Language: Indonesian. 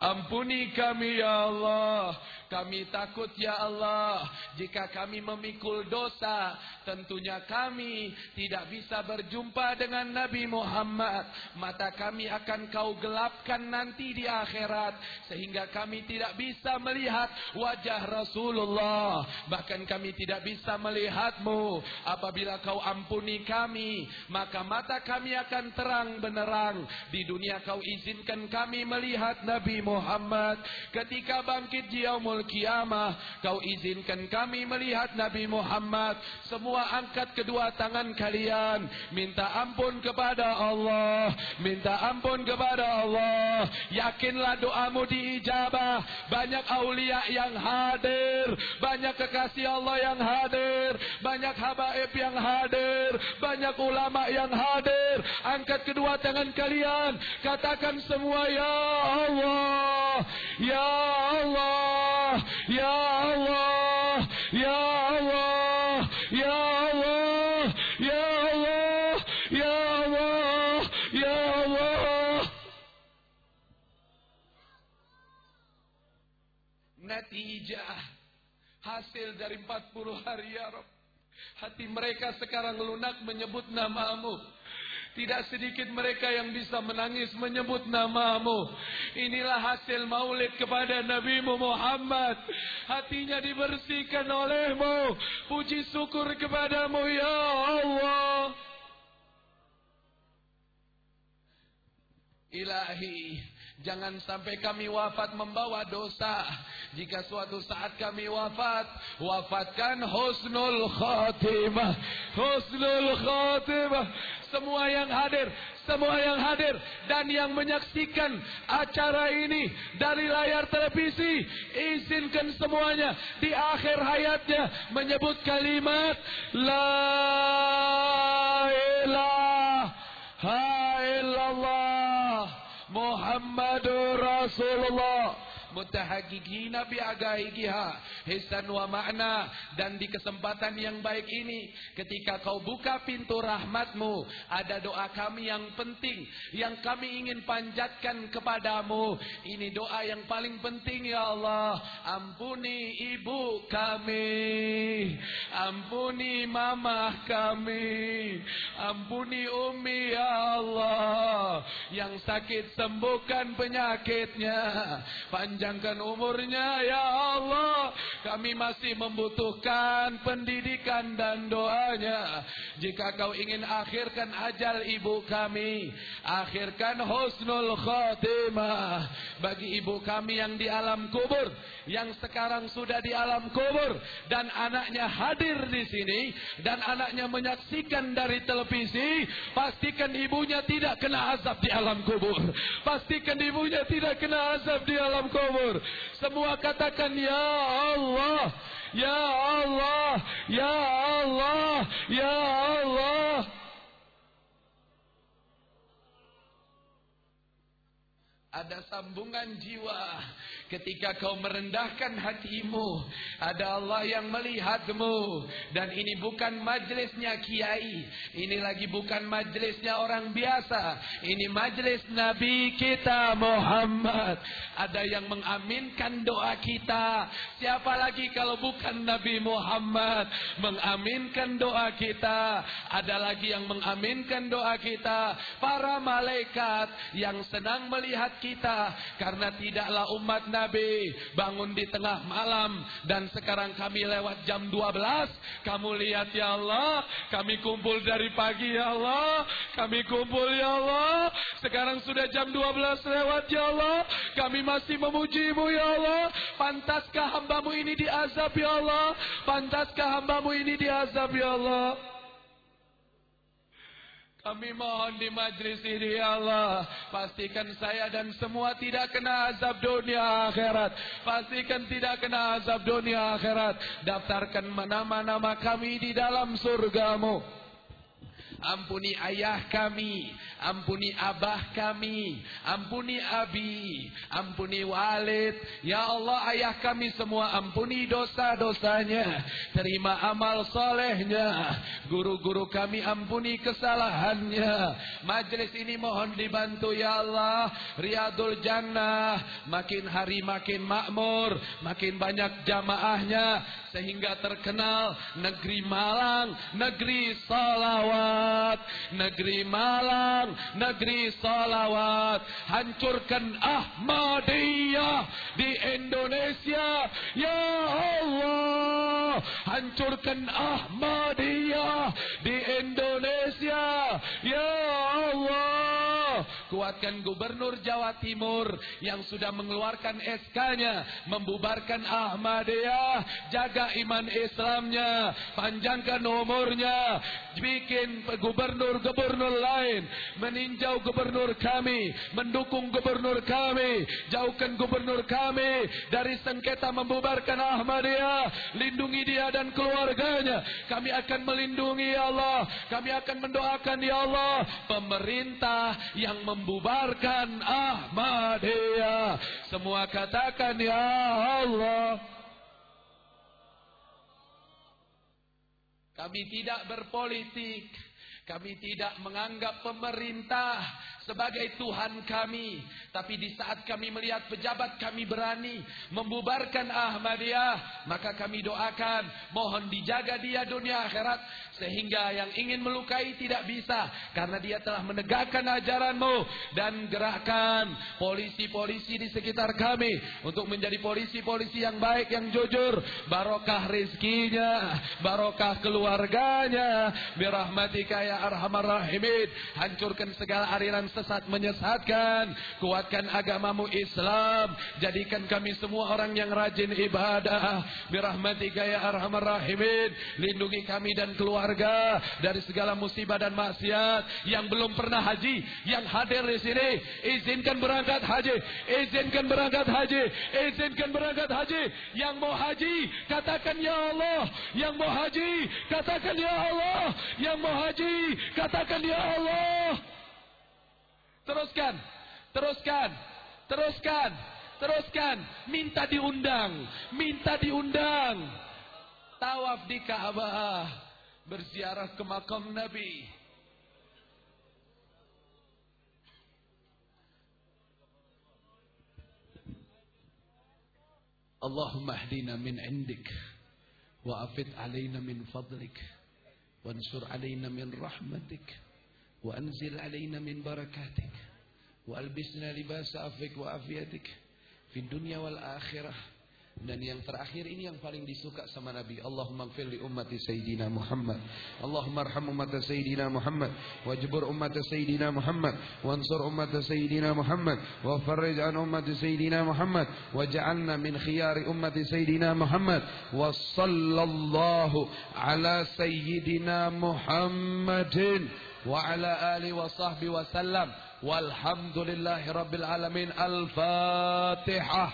Ampuni kami ya Allah. Kami takut ya Allah jika kami memikul dosa tentunya kami tidak bisa berjumpa dengan Nabi Muhammad. Mata kami akan kau gelapkan nanti di akhirat sehingga kami tidak bisa melihat wajah Rasulullah. Bahkan kami tidak bisa melihatmu. Apabila kau ampuni kami maka mata kami akan terang benerang di dunia kau izinkan kami melihat Nabi Muhammad. Ketika bangkit di yaumul kiamah kau izinkan kami melihat Nabi Muhammad. Semua angkat kedua tangan kalian. Minta ampun kepada Allah. Minta ampun kepada Allah. Yakinlah doamu diijabah. Banyak aulia yang hadir. Banyak kekasih Allah yang hadir. Banyak habaib yang hadir. Banyak ulama yang hadir. Angkat kedua tangan kalian. Katakan semua ya Allah! Ya Allah Ya Allah, Ya Allah, Ya Allah, Ya Allah, Ya Allah, Ya Allah. Natijah hasil dari 40 hari ya Rabb. Hati mereka sekarang lunak menyebut namamu. Tidak sedikit mereka yang bisa menangis menyebut namamu. Inilah hasil maulid kepada Nabi Muhammad. Hatinya dibersihkan olehmu. Puji syukur kepadamu ya Allah. Ilahi, jangan sampai kami wafat membawa dosa. Jika suatu saat kami wafat, wafatkan husnul khatimah. Husnul khatimah. Semua yang hadir, semua yang hadir dan yang menyaksikan acara ini dari layar televisi, izinkan semuanya di akhir hayatnya menyebut kalimat La ilaha رسول الله mutahaqqiqina bi agaiha hisan wa makna dan di kesempatan yang baik ini ketika kau buka pintu rahmatmu ada doa kami yang penting yang kami ingin panjatkan kepadamu. Ini doa yang paling penting ya Allah. Ampuni ibu kami. Ampuni mama kami. Ampuni umi ya Allah. Yang sakit sembuhkan penyakitnya panjangkan umurnya ya Allah. Kami masih membutuhkan pendidikan dan doanya. Jika kau ingin akhirkan ajal ibu kami, akhirkan husnul khotimah bagi ibu kami yang di alam kubur, yang sekarang sudah di alam kubur dan anaknya hadir di sini dan anaknya menyaksikan dari televisi, pastikan ibunya tidak kena azab di alam kubur. Pastikan ibunya tidak kena azab di alam kubur kubur. Semua katakan ya Allah, ya Allah, ya Allah, ya Allah. Ada sambungan jiwa ketika kau merendahkan hatimu. Ada Allah yang melihatmu. Dan ini bukan majlisnya kiai. Ini lagi bukan majlisnya orang biasa. Ini majlis Nabi kita Muhammad. Ada yang mengaminkan doa kita. Siapa lagi kalau bukan Nabi Muhammad. Mengaminkan doa kita. Ada lagi yang mengaminkan doa kita. Para malaikat yang senang melihat kita karena tidaklah umat Nabi bangun di tengah malam dan sekarang kami lewat jam 12 kamu lihat ya Allah kami kumpul dari pagi ya Allah kami kumpul ya Allah sekarang sudah jam 12 lewat ya Allah kami masih memujimu ya Allah pantaskah hambamu ini diazab ya Allah pantaskah hambamu ini diazab ya Allah kami mohon di majlis ini ya Allah Pastikan saya dan semua tidak kena azab dunia akhirat. Pastikan tidak kena azab dunia akhirat. Daftarkan nama-nama kami di dalam surgamu ampuni ayah kami, ampuni abah kami, ampuni abi, ampuni walid. Ya Allah ayah kami semua ampuni dosa-dosanya, terima amal solehnya. Guru-guru kami ampuni kesalahannya. Majlis ini mohon dibantu ya Allah. Riyadul Jannah makin hari makin makmur, makin banyak jamaahnya sehingga terkenal negeri Malang, negeri salawat, negeri Malang, negeri salawat. Hancurkan Ahmadiyah di Indonesia, ya Allah. Hancurkan Ahmadiyah di Indonesia, ya. Kuatkan Gubernur Jawa Timur yang sudah mengeluarkan SK-nya membubarkan Ahmadiyah, jaga iman Islamnya, panjangkan umurnya, bikin gubernur-gubernur lain meninjau gubernur kami, mendukung gubernur kami, jauhkan gubernur kami dari sengketa membubarkan Ahmadiyah, lindungi dia dan keluarganya. Kami akan melindungi ya Allah, kami akan mendoakan ya Allah pemerintah yang mem membubarkan Ahmadiyah. Semua katakan ya Allah. Kami tidak berpolitik. Kami tidak menganggap pemerintah sebagai Tuhan kami. Tapi di saat kami melihat pejabat kami berani membubarkan Ahmadiyah. Maka kami doakan mohon dijaga dia dunia akhirat. Sehingga yang ingin melukai tidak bisa. Karena dia telah menegakkan ajaranmu. Dan gerakkan polisi-polisi di sekitar kami. Untuk menjadi polisi-polisi yang baik, yang jujur. Barokah rizkinya. Barokah keluarganya. Birahmatika ya arhamar rahimin. Hancurkan segala aliran sesat menyesatkan. Kuatkan agamamu Islam. Jadikan kami semua orang yang rajin ibadah. Birahmatika ya arhamar rahimin. Lindungi kami dan keluarga dari segala musibah dan maksiat yang belum pernah haji, yang hadir di sini, izinkan berangkat haji, izinkan berangkat haji, izinkan berangkat haji. Yang mau haji, katakan ya Allah. Yang mau haji, katakan ya Allah. Yang mau haji, katakan ya Allah. Teruskan, teruskan, teruskan, teruskan. Minta diundang, minta diundang. Tawaf di Ka'bah, berziarah ke makam Nabi. Allahumma hdina min indik wa afid alaina min fadlik wansur alaina min rahmatik وأنزل علينا من بركاتك وألبسنا لباس عفوك وعافيتك في الدنيا والآخرة dan yang terakhir ini yang paling disuka sama Nabi Allahumma gfir li ummati Sayyidina Muhammad Allahumma arham ummata Sayyidina Muhammad wajbur ummata Sayyidina Muhammad wansur ummata Sayyidina Muhammad wa farrij an ummati Sayyidina Muhammad waj'alna min khiyari ummati Sayyidina Muhammad wa sallallahu ala Sayyidina Muhammadin وعلى آله وصحبه وسلم. والحمد لله رب العالمين. الفاتحة.